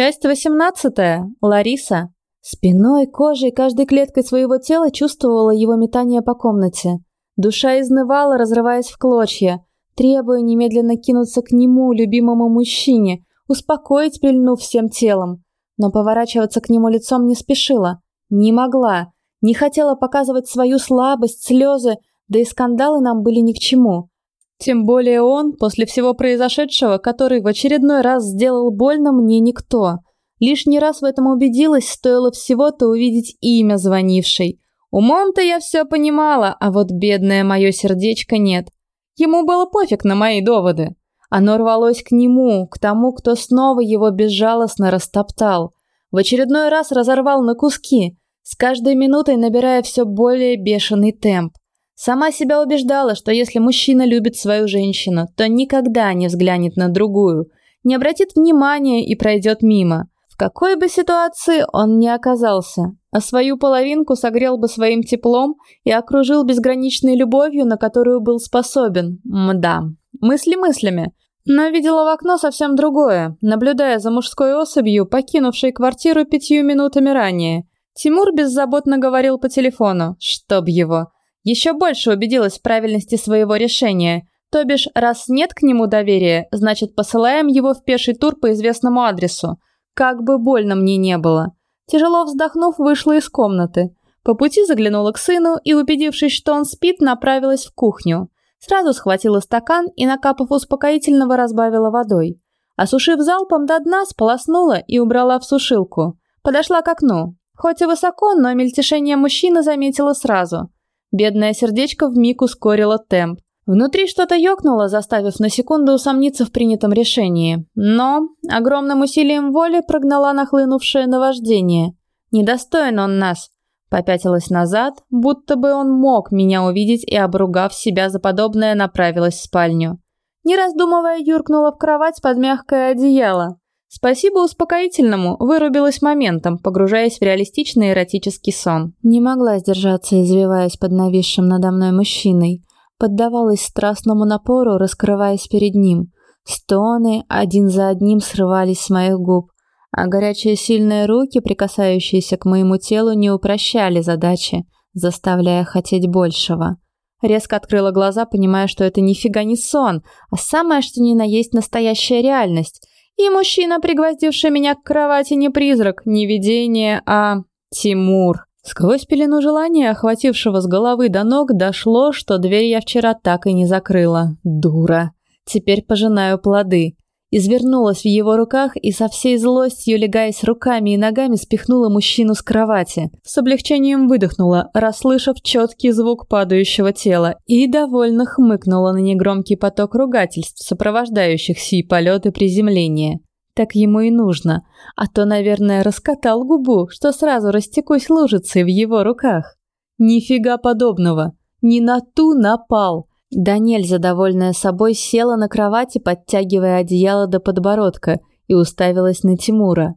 Часть 18. Лариса. Спиной, кожей, каждой клеткой своего тела чувствовала его метание по комнате. Душа изнывала, разрываясь в клочья, требуя немедленно кинуться к нему, любимому мужчине, успокоить, прильнув всем телом. Но поворачиваться к нему лицом не спешила. Не могла. Не хотела показывать свою слабость, слезы, да и скандалы нам были ни к чему. Тем более он, после всего произошедшего, который в очередной раз сделал больно мне никто. Лишний раз в этом убедилась, стоило всего-то увидеть имя звонившей. Умом-то я все понимала, а вот бедное мое сердечко нет. Ему было пофиг на мои доводы. Оно рвалось к нему, к тому, кто снова его безжалостно растоптал. В очередной раз разорвал на куски, с каждой минутой набирая все более бешеный темп. Сама себя убеждала, что если мужчина любит свою женщину, то никогда не взглянет на другую, не обратит внимания и пройдет мимо. В какой бы ситуации он ни оказался, а свою половинку согрел бы своим теплом и окружил безграничной любовью, на которую был способен. Мда. Мысли мыслями. Но видела в окно совсем другое, наблюдая за мужской особью, покинувшей квартиру пятью минутами ранее. Тимур беззаботно говорил по телефону, чтоб его – еще больше убедилась в правильности своего решения. То бишь, раз нет к нему доверия, значит посылаем его в пеший тур по известному адресу. Как бы больно мне не было. Тяжело вздохнув, вышла из комнаты. По пути заглянула к сыну и, убедившись, что он спит, направилась в кухню. Сразу схватила стакан и, накапав успокоительного, разбавила водой. Осушив залпом до дна, сполоснула и убрала в сушилку. Подошла к окну. Хоть и высоко, но мельтешение мужчины заметила сразу. Бедное сердечко вмиг ускорило темп. Внутри что-то ёкнуло, заставив на секунду усомниться в принятом решении. Но огромным усилием воли прогнала нахлынувшее наваждение. Недостоин он нас. Попятилась назад, будто бы он мог меня увидеть и, обругав себя за подобное, направилась в спальню. Не раздумывая, юркнула в кровать под мягкое одеяло. Спасибо успокоительному, вырубилась моментом, погружаясь в реалистичный эротический сон. Не могла сдержаться, извиваясь под нависшим надо мной мужчиной. Поддавалась страстному напору, раскрываясь перед ним. Стоны один за одним срывались с моих губ, а горячие сильные руки, прикасающиеся к моему телу, не упрощали задачи, заставляя хотеть большего. Резко открыла глаза, понимая, что это нифига не сон, а самое что ни на есть настоящая реальность — и мужчина, пригвоздивший меня к кровати, не призрак, не видение, а Тимур. Сквозь пелену желания, охватившего с головы до ног, дошло, что дверь я вчера так и не закрыла. Дура. Теперь пожинаю плоды извернулась в его руках и со всей злостью, легаясь руками и ногами, спихнула мужчину с кровати. С облегчением выдохнула, расслышав четкий звук падающего тела, и довольно хмыкнула на негромкий поток ругательств, сопровождающих сей полет и приземление. Так ему и нужно, а то, наверное, раскатал губу, что сразу растекусь лужицей в его руках. Нифига подобного. Не на ту напал. Да нельзя довольная собой села на кровати, подтягивая одеяло до подбородка, и уставилась на Тимура.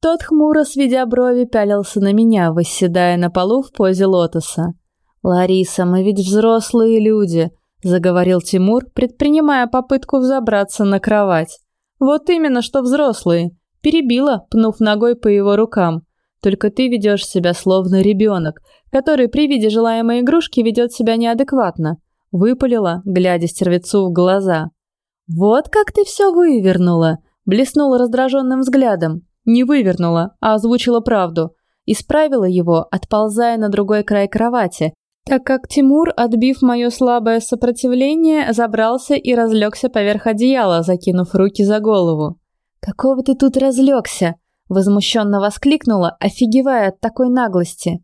Тот хмуро, сведя брови, пялился на меня, восседая на полу в позе лотоса. «Лариса, мы ведь взрослые люди», — заговорил Тимур, предпринимая попытку взобраться на кровать. «Вот именно, что взрослые», — перебила, пнув ногой по его рукам. «Только ты ведешь себя словно ребенок, который при виде желаемой игрушки ведет себя неадекватно. Выпалила, глядя стервецу в глаза. «Вот как ты все вывернула!» Блеснула раздраженным взглядом. Не вывернула, а озвучила правду. Исправила его, отползая на другой край кровати, так как Тимур, отбив мое слабое сопротивление, забрался и разлегся поверх одеяла, закинув руки за голову. «Какого ты тут разлегся?» Возмущенно воскликнула, офигевая от такой наглости.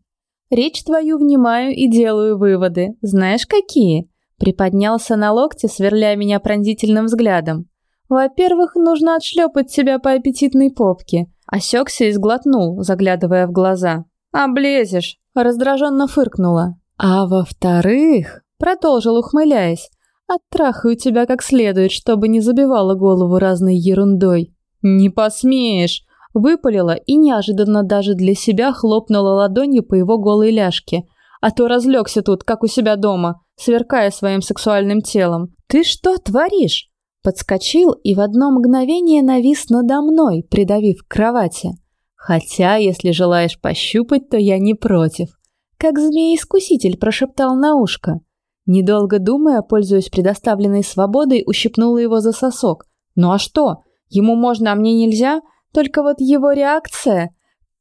«Речь твою внимаю и делаю выводы. Знаешь, какие?» Приподнялся на локте, сверля меня пронзительным взглядом. Во-первых, нужно отшлепать тебя по аппетитной попке. Осекся и сглотнул, заглядывая в глаза. «Облезешь!» – раздраженно фыркнула. «А во-вторых...» – продолжил, ухмыляясь. «Оттрахаю тебя как следует, чтобы не забивала голову разной ерундой». «Не посмеешь!» – выпалила и неожиданно даже для себя хлопнула ладонью по его голой ляжке. «А то разлегся тут, как у себя дома сверкая своим сексуальным телом. «Ты что творишь?» Подскочил и в одно мгновение навис надо мной, придавив к кровати. Хотя, если желаешь пощупать, то я не против. Как змей-искуситель прошептал на ушко. Недолго думая, пользуясь предоставленной свободой, ущипнула его за сосок. Ну а что? Ему можно, а мне нельзя? Только вот его реакция...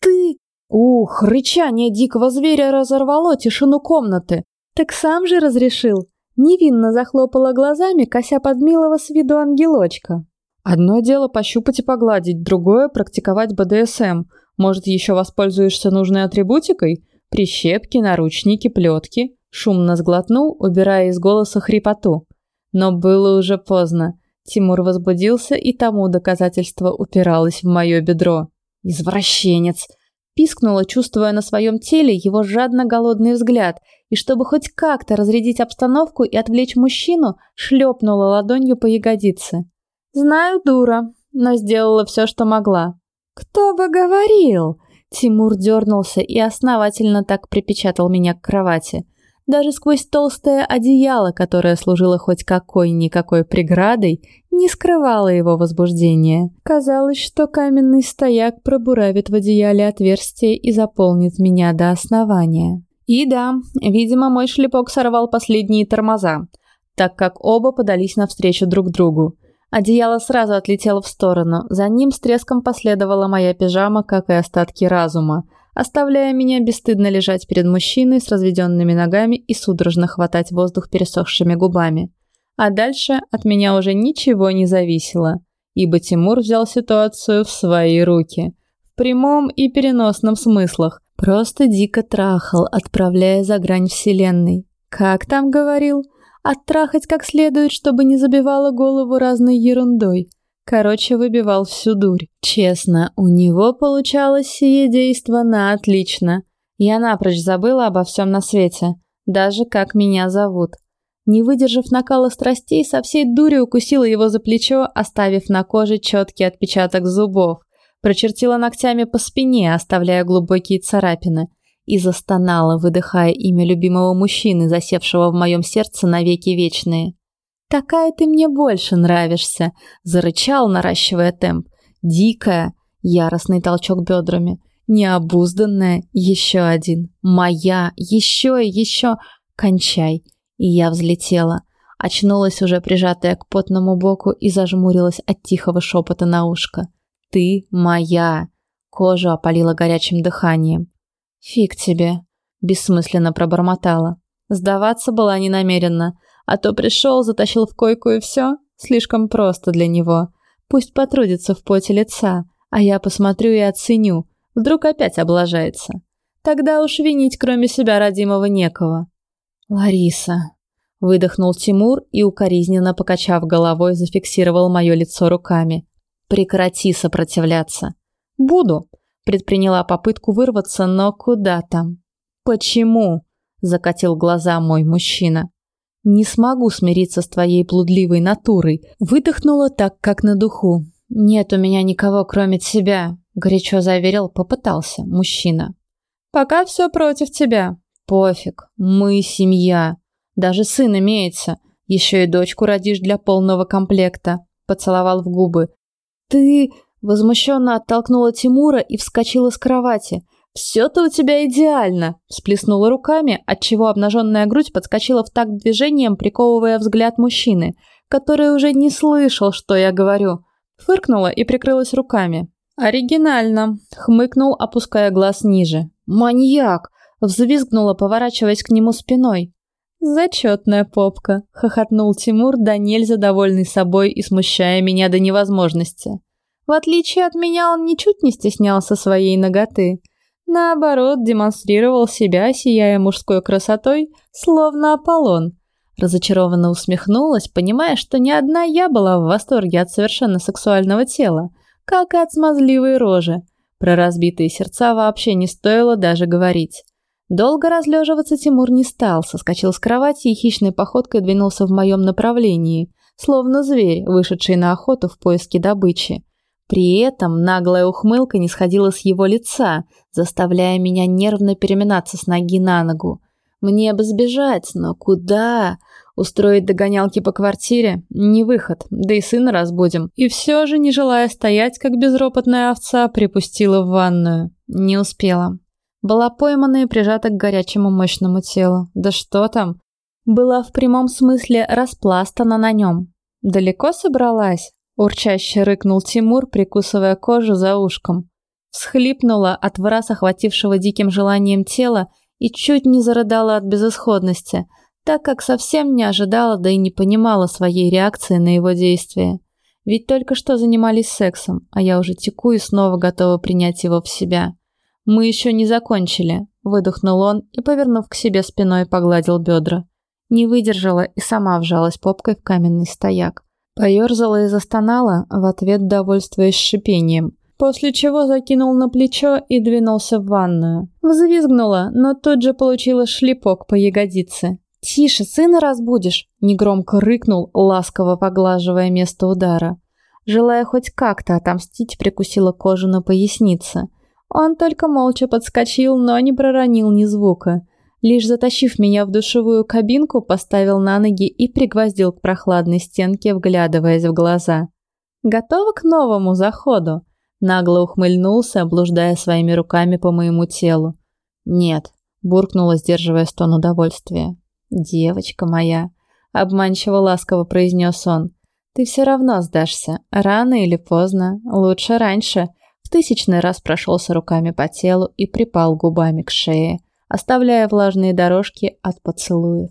Ты... Ух, рычание дикого зверя разорвало тишину комнаты. Так сам же разрешил. Невинно захлопала глазами, кося под милого с виду ангелочка. Одно дело пощупать и погладить, другое — практиковать БДСМ. Может, еще воспользуешься нужной атрибутикой? Прищепки, наручники, плетки. Шумно сглотнул, убирая из голоса хрипоту. Но было уже поздно. Тимур возбудился, и тому доказательство упиралось в мое бедро. «Извращенец!» Пискнула, чувствуя на своем теле его жадно голодный взгляд, и чтобы хоть как-то разрядить обстановку и отвлечь мужчину, шлепнула ладонью по ягодице. «Знаю, дура, но сделала все, что могла». «Кто бы говорил?» Тимур дернулся и основательно так припечатал меня к кровати – даже сквозь толстое одеяло, которое служило хоть какой-никакой преградой, не скрывало его возбуждения. Казалось, что каменный стояк пробуравит в одеяле отверстие и заполнит меня до основания. И да, видимо, мой шлепок сорвал последние тормоза, так как оба подались навстречу друг другу. Одеяло сразу отлетело в сторону, за ним с треском последовала моя пижама, как и остатки разума – оставляя меня бесстыдно лежать перед мужчиной с разведенными ногами и судорожно хватать воздух пересохшими губами. А дальше от меня уже ничего не зависело, ибо Тимур взял ситуацию в свои руки. В прямом и переносном смыслах. Просто дико трахал, отправляя за грань вселенной. Как там говорил? Оттрахать как следует, чтобы не забивало голову разной ерундой. Короче, выбивал всю дурь. Честно, у него получалось сие действо на отлично. Я напрочь забыла обо всем на свете. Даже как меня зовут. Не выдержав накала страстей, со всей дури укусила его за плечо, оставив на коже четкий отпечаток зубов. Прочертила ногтями по спине, оставляя глубокие царапины. И застонала, выдыхая имя любимого мужчины, засевшего в моем сердце навеки вечные. «Такая ты мне больше нравишься», — зарычал, наращивая темп. «Дикая», — яростный толчок бедрами. «Необузданная», — еще один. «Моя», еще и еще. «Кончай». И я взлетела. Очнулась уже прижатая к потному боку и зажмурилась от тихого шепота на ушко. «Ты моя!» Кожу опалила горячим дыханием. «Фиг тебе!» — бессмысленно пробормотала. Сдаваться была не намерена. А то пришел, затащил в койку и все. Слишком просто для него. Пусть потрудится в поте лица, а я посмотрю и оценю. Вдруг опять облажается. Тогда уж винить кроме себя родимого некого. Лариса. Выдохнул Тимур и, укоризненно покачав головой, зафиксировал мое лицо руками. Прекрати сопротивляться. Буду. Предприняла попытку вырваться, но куда там? Почему? Закатил глаза мой мужчина. Не смогу смириться с твоей блудливой натурой. Выдохнула так, как на духу. Нет у меня никого, кроме тебя, горячо заверил, попытался мужчина. Пока все против тебя. Пофиг, мы семья. Даже сын имеется. Еще и дочку родишь для полного комплекта. Поцеловал в губы. Ты возмущенно оттолкнула Тимура и вскочила с кровати. «Все-то у тебя идеально!» – всплеснула руками, отчего обнаженная грудь подскочила в такт движением, приковывая взгляд мужчины, который уже не слышал, что я говорю. Фыркнула и прикрылась руками. «Оригинально!» – хмыкнул, опуская глаз ниже. «Маньяк!» – взвизгнула, поворачиваясь к нему спиной. «Зачетная попка!» – хохотнул Тимур, да нельзя довольный собой и смущая меня до невозможности. В отличие от меня, он ничуть не стеснялся своей ноготы – Наоборот, демонстрировал себя, сияя мужской красотой, словно Аполлон. Разочарованно усмехнулась, понимая, что не одна я была в восторге от совершенно сексуального тела, как и от смазливой рожи. Про разбитые сердца вообще не стоило даже говорить. Долго разлеживаться Тимур не стал, соскочил с кровати и хищной походкой двинулся в моем направлении, словно зверь, вышедший на охоту в поиске добычи. При этом наглая ухмылка не сходила с его лица, заставляя меня нервно переминаться с ноги на ногу. Мне бы сбежать, но куда? Устроить догонялки по квартире – не выход, да и сына разбудим. И все же, не желая стоять, как безропотная овца, припустила в ванную. Не успела. Была поймана и прижата к горячему мощному телу. Да что там? Была в прямом смысле распластана на нем. Далеко собралась? Урчаще рыкнул Тимур, прикусывая кожу за ушком. Всхлипнула от враз охватившего диким желанием тела и чуть не зарыдала от безысходности – так как совсем не ожидала, да и не понимала своей реакции на его действия. Ведь только что занимались сексом, а я уже теку и снова готова принять его в себя. Мы еще не закончили, выдохнул он и, повернув к себе спиной, погладил бедра. Не выдержала и сама вжалась попкой в каменный стояк. Поерзала и застонала, в ответ довольствуясь шипением, после чего закинул на плечо и двинулся в ванную. Взвизгнула, но тут же получила шлепок по ягодице. «Тише, сына разбудишь!» – негромко рыкнул, ласково поглаживая место удара. Желая хоть как-то отомстить, прикусила кожу на пояснице. Он только молча подскочил, но не проронил ни звука. Лишь затащив меня в душевую кабинку, поставил на ноги и пригвоздил к прохладной стенке, вглядываясь в глаза. «Готова к новому заходу?» Нагло ухмыльнулся, облуждая своими руками по моему телу. «Нет», – буркнула, сдерживая стон удовольствия. «Девочка моя», — обманчиво ласково произнес он, — «ты все равно сдашься, рано или поздно, лучше раньше». В тысячный раз прошелся руками по телу и припал губами к шее, оставляя влажные дорожки от поцелуев.